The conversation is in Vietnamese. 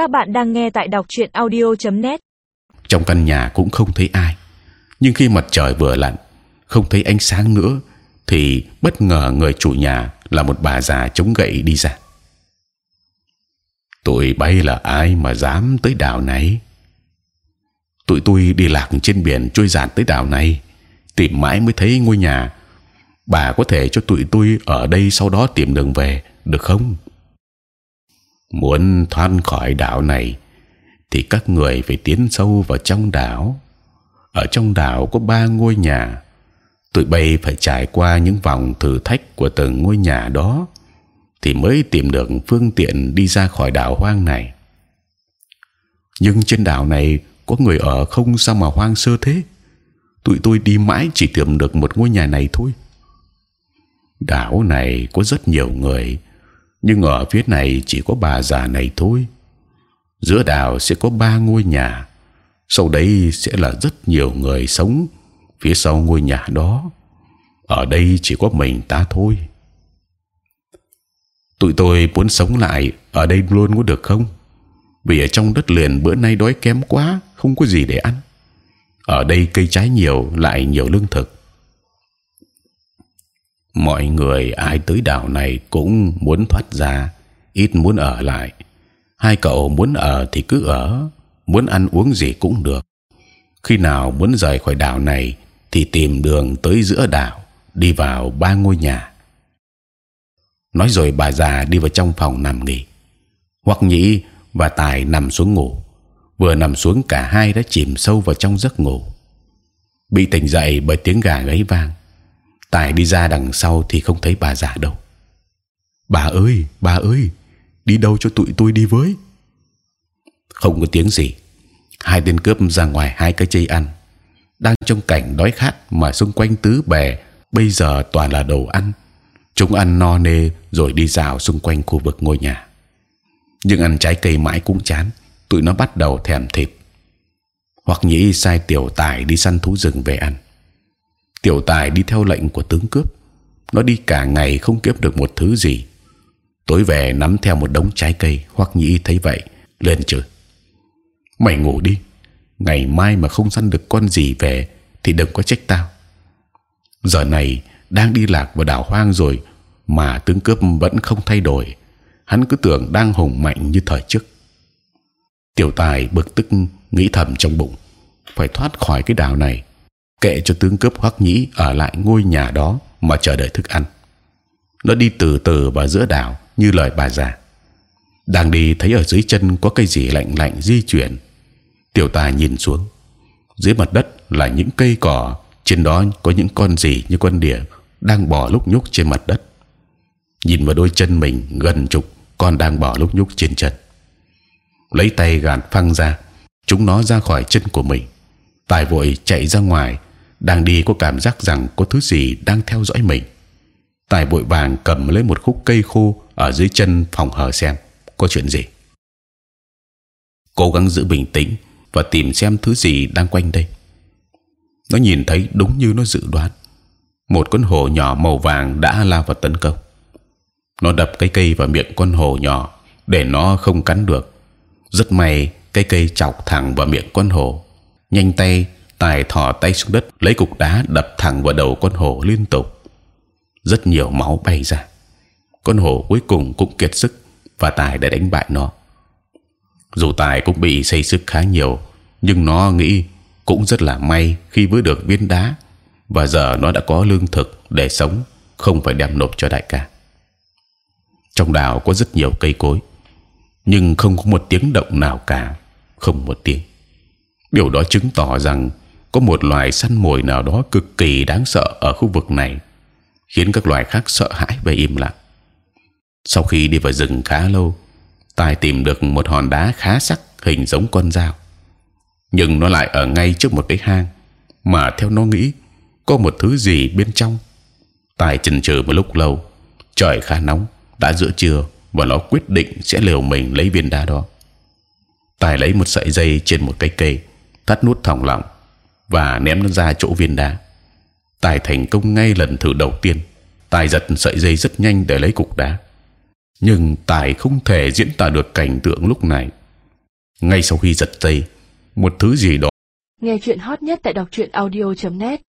Các bạn đang nghe tại đọc truyện audio.net. Trong căn nhà cũng không thấy ai, nhưng khi mặt trời vừa lặn, không thấy ánh sáng nữa, thì bất ngờ người chủ nhà là một bà già chống gậy đi ra. Tụi bay là ai mà dám tới đảo này? Tụi tôi đi lạc trên biển trôi dạt tới đảo này, tìm mãi mới thấy ngôi nhà. Bà có thể cho tụi tôi ở đây sau đó tìm đường về, được không? Muốn thoát khỏi đảo này, thì các người phải tiến sâu vào trong đảo. Ở trong đảo có ba ngôi nhà. Tụi bay phải trải qua những vòng thử thách của từng ngôi nhà đó, thì mới tìm được phương tiện đi ra khỏi đảo hoang này. Nhưng trên đảo này có người ở không sao mà hoang sơ thế? Tụi tôi đi mãi chỉ tìm được một ngôi nhà này thôi. Đảo này có rất nhiều người nhưng ở phía này chỉ có bà già này thôi. Giữa đảo sẽ có ba ngôi nhà, sau đấy sẽ là rất nhiều người sống phía sau ngôi nhà đó. Ở đây chỉ có mình ta thôi. Tụi tôi muốn sống lại ở đây luôn có được không? Vì ở trong đất liền bữa nay đói kém quá, không có gì để ăn. Ở đây cây trái nhiều, lại nhiều lương thực mọi người ai tới đảo này cũng muốn thoát ra, ít muốn ở lại. Hai cậu muốn ở thì cứ ở, muốn ăn uống gì cũng được. Khi nào muốn rời khỏi đảo này thì tìm đường tới giữa đảo, đi vào ba ngôi nhà. Nói rồi bà già đi vào trong phòng nằm nghỉ. Hoặc nhĩ và tài nằm xuống ngủ. Vừa nằm xuống cả hai đã chìm sâu vào trong giấc ngủ. Bị tỉnh dậy bởi tiếng gà gáy vang tài đi ra đằng sau thì không thấy bà già đâu. Bà ơi bà ơi, đi đâu cho tụi tôi đi với? Không có tiếng gì. Hai tên cướp ra ngoài hai cái chây ăn. Đang trong cảnh đói khát mà xung quanh tứ bề bây giờ toàn là đồ ăn. Chúng ăn no nê rồi đi dạo xung quanh khu vực ngôi nhà. Nhưng ăn trái cây mãi cũng chán, tụi nó bắt đầu thèm thịt. Hoặc nhĩ sai tiểu tài đi săn thú rừng về ăn tiểu tài đi theo lệnh của tướng cướp. Nó đi cả ngày không kiếm được một thứ gì. Tối về nắm theo một đống trái cây hoặc nhĩ thấy vậy lên chửi. Mày ngủ đi, ngày mai mà không săn được con gì về thì đừng có trách tao. Giờ này đang đi lạc vào đảo hoang rồi mà tướng cướp vẫn không thay đổi. Hắn cứ tưởng đang hùng mạnh như thời trước. Tiểu tài bực tức nghĩ thầm trong bụng, phải thoát khỏi cái đảo này kệ cho tướng cướp hoắc nhĩ ở lại ngôi nhà đó mà chờ đợi thức ăn. Nó đi từ từ vào giữa đảo như lời bà già. Đang đi thấy ở dưới chân có cây gì lạnh lạnh di chuyển. Tiểu tài nhìn xuống, dưới mặt đất là những cây cỏ, trên đó có những con gì như con đỉa đang bò lúc nhúc trên mặt đất. Nhìn vào đôi chân mình gần chục con đang bò lúc nhúc trên chân. Lấy tay gạt phăng ra, chúng nó ra khỏi chân của mình. Tài vội chạy ra ngoài đang đi có cảm giác rằng có thứ gì đang theo dõi mình. Tài vội vàng cầm lấy một khúc cây khô ở dưới chân phòng hờ xem có chuyện gì. Cố gắng giữ bình tĩnh và tìm xem thứ gì đang quanh đây. Nó nhìn thấy đúng như nó dự đoán, một con hổ nhỏ màu vàng đã lao vào tấn công. Nó đập cái cây vào miệng con hổ nhỏ để nó không cắn được. Rất may cái cây chọc thẳng vào miệng con hổ. Nhanh tay tài thò tay xuống đất, lấy cục đá đập thẳng vào đầu con hổ liên tục. Rất nhiều máu bay ra. Con hổ cuối cùng cũng kiệt sức và tài đã đánh bại nó. Dù tài cũng bị xây sức khá nhiều, nhưng nó nghĩ cũng rất là may khi vớ được viên đá và giờ nó đã có lương thực để sống, không phải đem nộp cho đại ca. Trong đảo có rất nhiều cây cối, nhưng không có một tiếng động nào cả, không một tiếng. Điều đó chứng tỏ rằng có một loài săn mồi nào đó cực kỳ đáng sợ ở khu vực này, khiến các loài khác sợ hãi và im lặng. Sau khi đi vào rừng khá lâu, tài tìm được một hòn đá khá sắc hình giống con dao, nhưng nó lại ở ngay trước một cái hang mà theo nó nghĩ có một thứ gì bên trong. Tài chần chừ một lúc lâu, trời khá nóng, đã giữa trưa và nó quyết định sẽ liều mình lấy viên đá đó. Tài lấy một sợi dây trên một cái cây, thắt nút thòng lọng và ném nó ra chỗ viên đá. Tài thành công ngay lần thử đầu tiên. Tài giật sợi dây rất nhanh để lấy cục đá, nhưng Tài không thể diễn tả được cảnh tượng lúc này. ngay sau khi giật dây một thứ gì đó Nghe chuyện hot nhất tại đọc truyện audio.net